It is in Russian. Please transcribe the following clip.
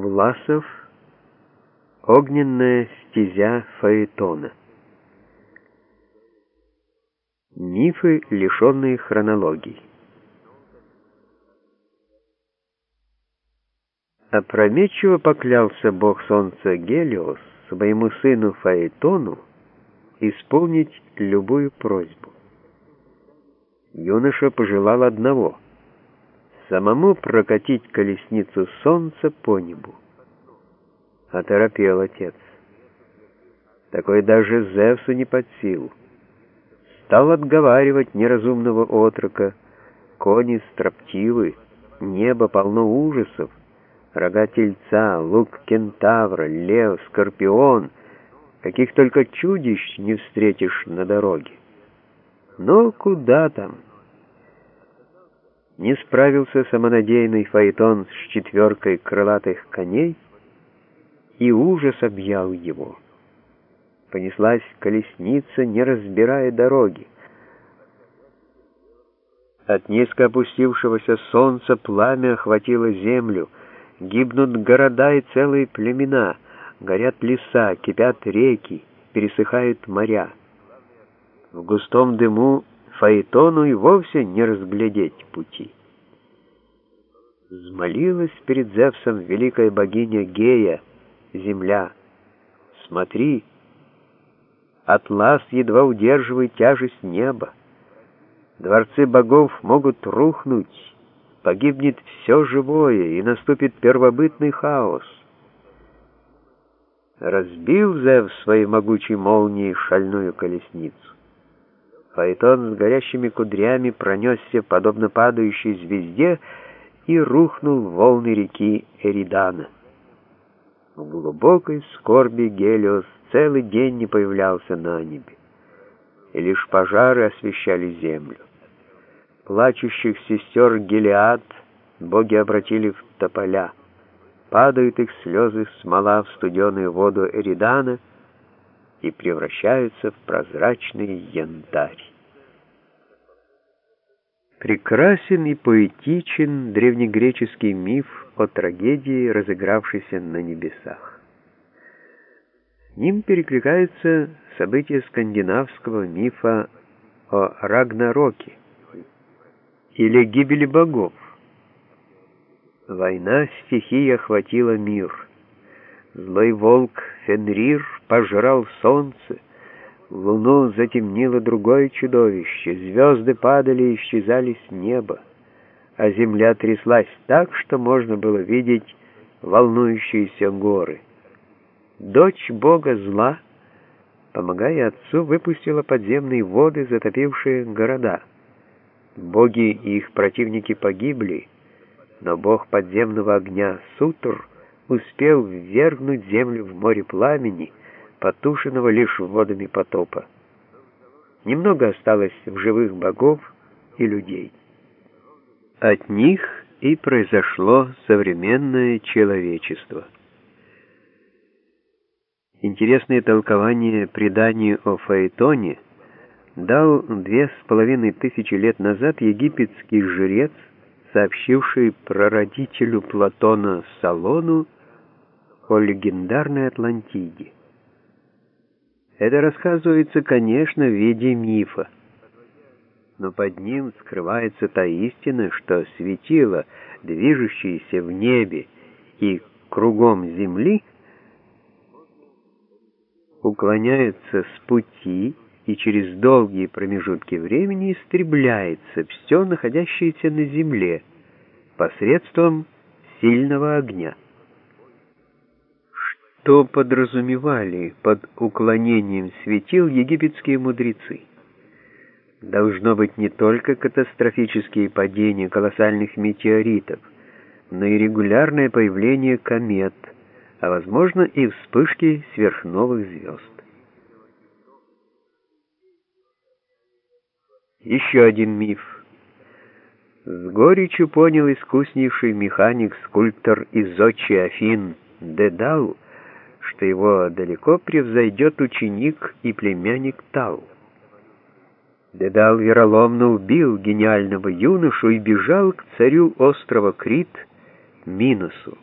Власов Огненная стезя Фаэтона Мифы, лишенные хронологий Опрометчиво поклялся бог солнца Гелиос своему сыну Фаэтону исполнить любую просьбу. Юноша пожелал одного — самому прокатить колесницу солнца по небу. Оторопел отец. Такой даже Зевсу не под силу. Стал отговаривать неразумного отрока. Кони строптивы, небо полно ужасов, рога тельца, лук кентавра, лев, скорпион, каких только чудищ не встретишь на дороге. Но куда там? Не справился самонадеянный фаэтон с четверкой крылатых коней, и ужас объял его. Понеслась колесница, не разбирая дороги. От низко опустившегося солнца пламя охватило землю, гибнут города и целые племена, горят леса, кипят реки, пересыхают моря. В густом дыму Фаэтону и вовсе не разглядеть пути. Взмолилась перед Зевсом великая богиня Гея, земля. Смотри, Атлас едва удерживает тяжесть неба. Дворцы богов могут рухнуть, погибнет все живое, и наступит первобытный хаос. Разбил Зев своей могучей молнией шальную колесницу. Фаэтон с горящими кудрями пронесся, подобно падающей звезде, и рухнул в волны реки Эридана. В глубокой скорби Гелиос целый день не появлялся на небе, и лишь пожары освещали землю. Плачущих сестер Гелиад боги обратили в тополя. Падают их слезы смола в студеную воду Эридана — и превращаются в прозрачный янтарь. Прекрасен и поэтичен древнегреческий миф о трагедии, разыгравшейся на небесах. Ним перекликаются события скандинавского мифа о Рагнароке или гибели богов. Война стихий охватила мир. Злой волк Фенрир пожрал солнце, луну затемнило другое чудовище, звезды падали и исчезали с неба, а земля тряслась так, что можно было видеть волнующиеся горы. Дочь бога зла, помогая отцу, выпустила подземные воды, затопившие города. Боги и их противники погибли, но бог подземного огня Сутр успел ввергнуть землю в море пламени, потушенного лишь водами потопа. Немного осталось в живых богов и людей. От них и произошло современное человечество. Интересное толкование преданию о Фаэтоне дал две с половиной тысячи лет назад египетский жрец, сообщивший прародителю Платона Салону о легендарной Атлантиде. Это рассказывается, конечно, в виде мифа, но под ним скрывается та истина, что светило, движущееся в небе и кругом земли, уклоняются с пути и через долгие промежутки времени истребляется все находящееся на земле посредством сильного огня. Что подразумевали под уклонением светил египетские мудрецы? Должно быть не только катастрофические падения колоссальных метеоритов, но и регулярное появление комет, а возможно и вспышки сверхновых звезд. Еще один миф. С горечью понял искуснейший механик-скульптор из Зодчи Афин Дедал, что его далеко превзойдет ученик и племянник Тау. Дедал вероломно убил гениального юношу и бежал к царю острова Крит Минусу.